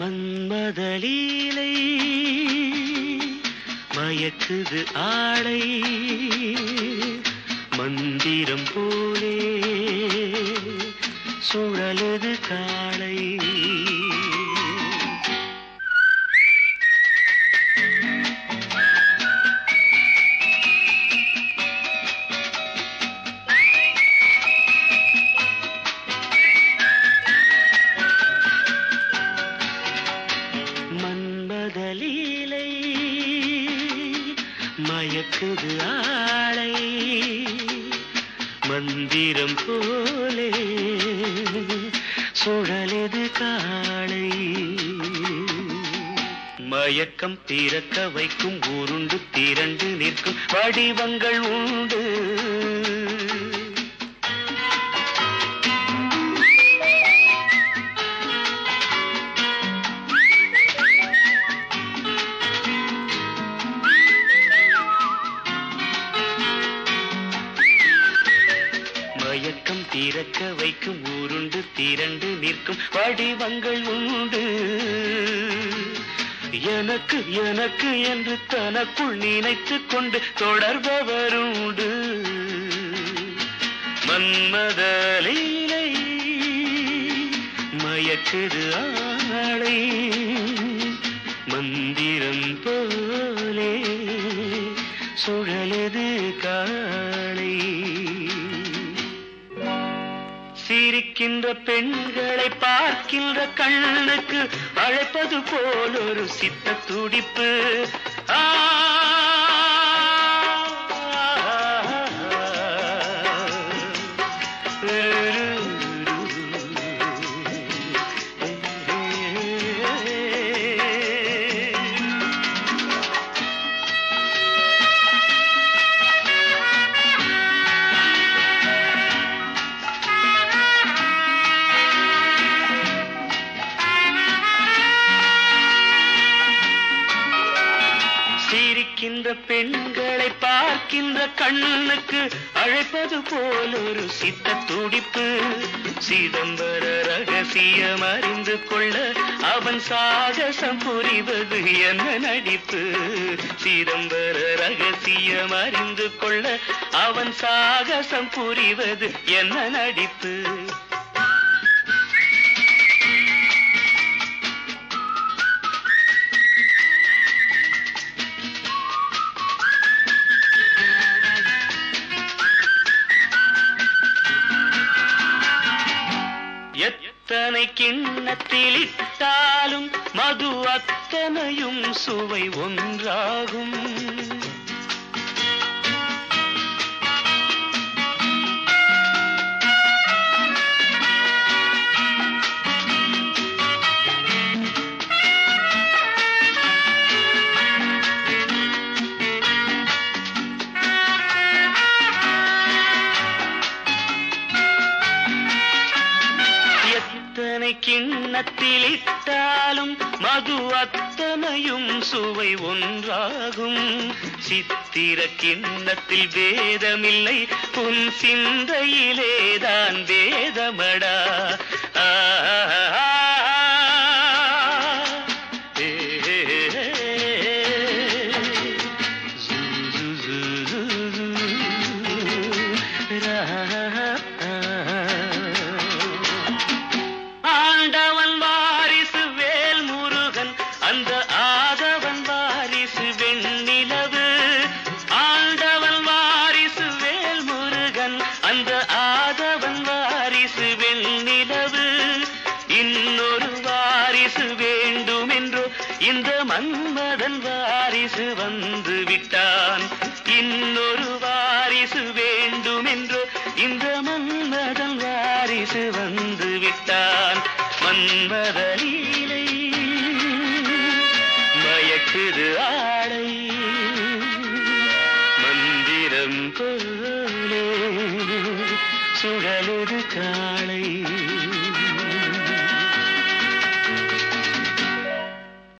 மன்மதலீலை மயக்குது ஆடை மந்திரம் போலே சுழலுது காளை மயக்குது ஆளை. மந்திரம் போலே சுழலது காளை மயக்கம் திறக்க வைக்கும் உருண்டு திரண்டு நிற்கும் வடிவங்கள் உண்டு. பிறக்க வைக்கும் ஊருண்டு திரண்டு நிற்கும் வடிவங்கள் உண்டு. எனக்கு எனக்கு என்று தனக்குள் நினைத்து கொண்டு தொடர்பவருண்டு. மன்மதலீலை மயக்குது ஆளை மந்திரம் போலே சுழலது கா சிரிக்கின்ற பெண்களை பார்க்கின்ற கண்ணுக்கு அழைப்பது போல் ஒரு சித்த துடிப்பு ஆ பெண்களை பார்க்கின்ற கண்ணுக்கு அழைப்பது போல் ஒரு சித்த துடிப்பு. சிதம்பர ரகசியம் அறிந்து கொள்ள அவன் சாகசம் புரிவது என்ன நடிப்பு? சிதம்பர ரகசியம் அறிந்து கொள்ள அவன் சாகசம் புரிவது என்ன நடிப்பு? கிண்ணத்திலிட்டாலும் மது அத்தனையும் சுவை ஒன்றாகும். எத்தனை கிண்ணத்தில் இட்டாலும் மது அத்தனையும் சுவை ஒன்றாகும். சித்திர கிண்ணத்தில் வேதமில்லை உன் சிந்தையிலேதான் வேதமடா. ஆ, ஆ, மன்மதன் வாரிசு வந்து விட்டான். இன்னொரு வாரிசு வேண்டுமென்றோ இந்த மன்மதன் வாரிசு வந்து விட்டான். மன்மதலீலை மயக்குது ஆடை. மந்திரம் போலே சுழலுது காளை